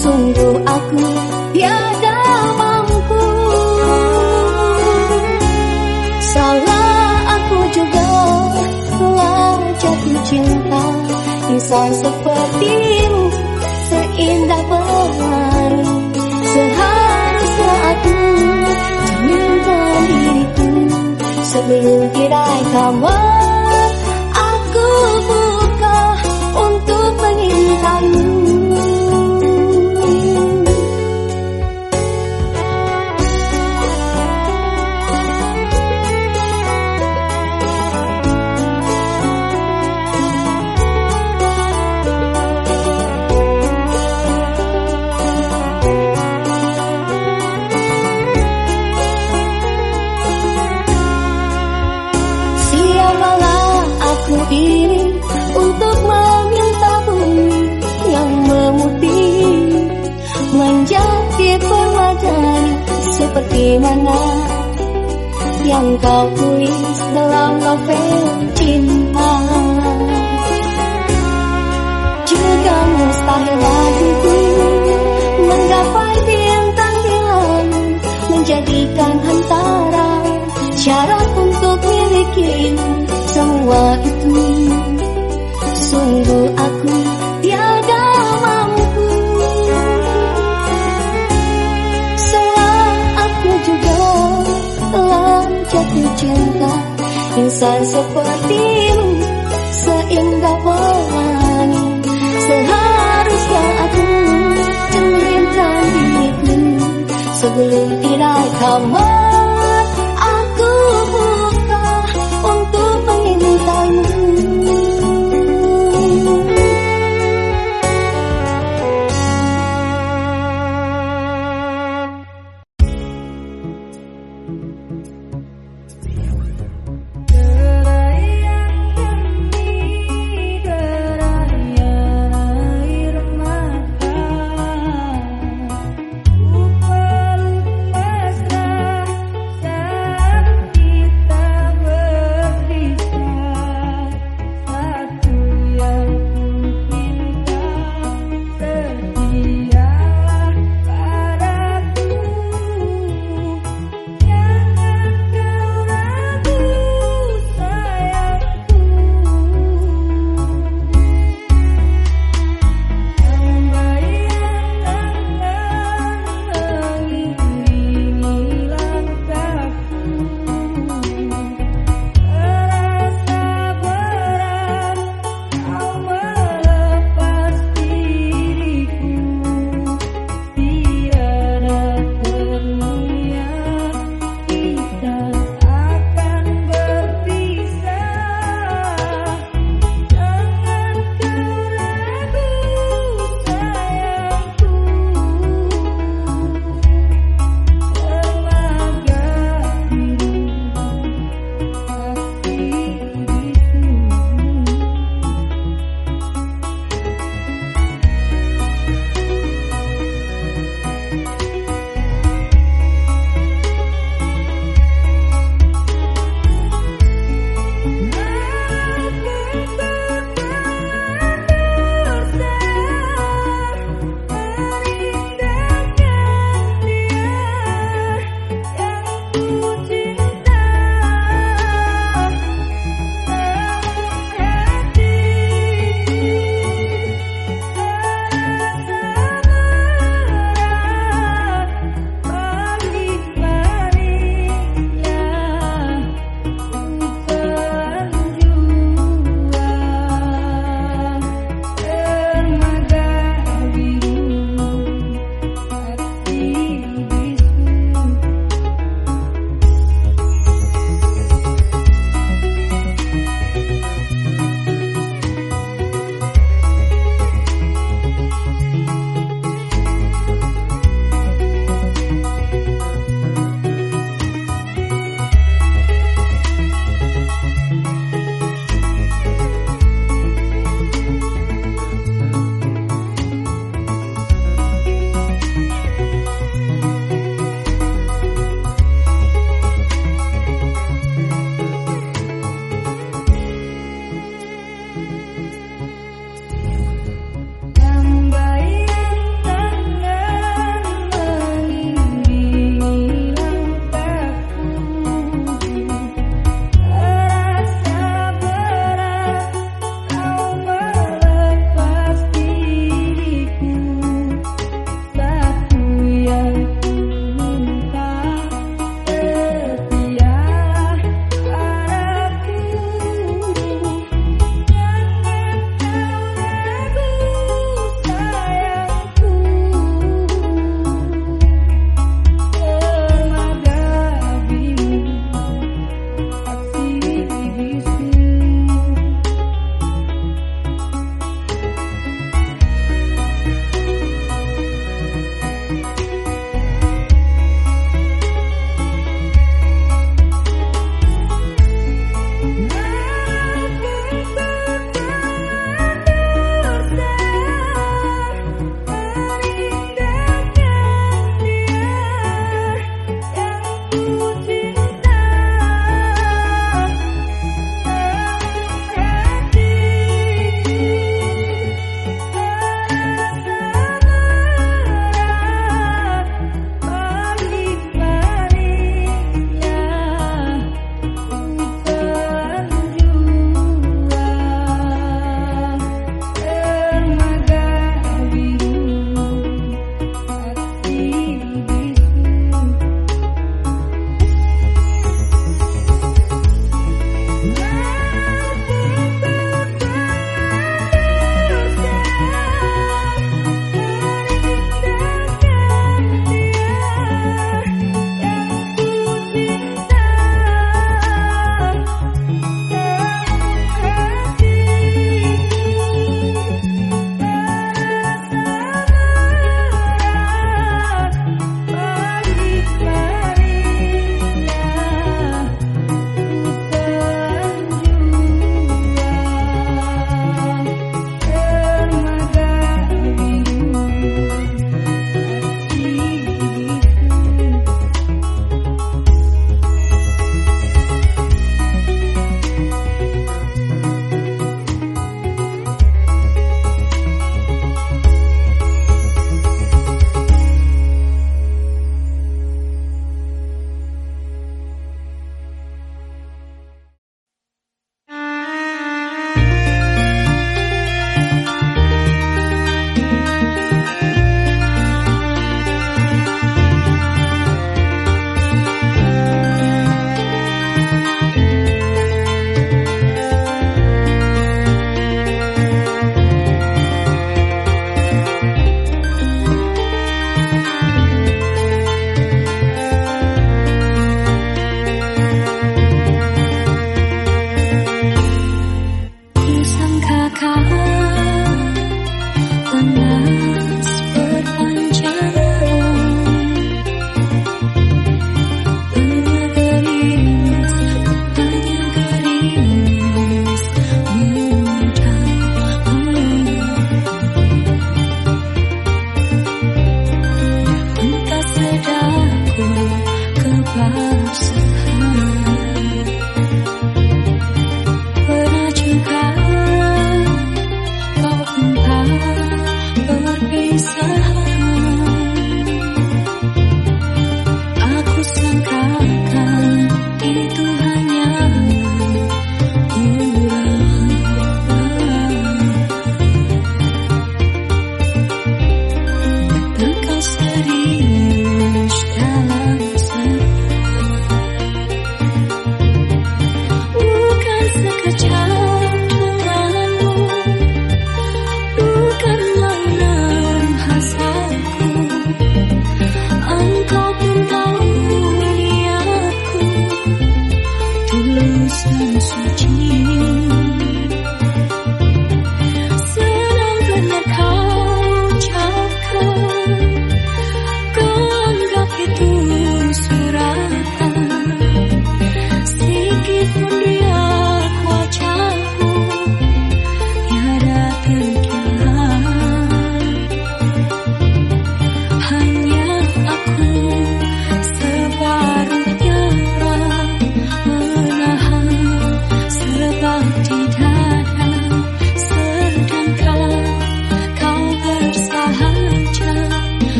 sungguh aku tiada mampu. Salah aku juga telah jatuh cinta Insan sepertimu seindah pelangi Seharusnya aku cerminkan diriku sebelum tirai mana yang kau tulis dalam novel cinta. Juga mustahil bagiku menggapai bintang film menjadikan antara syarat untuk milikin semua itu. Sungguh Insan sepertimu Seindah pelangi Seharusnya aku Dengarkan diriku Sebelum tirai kamu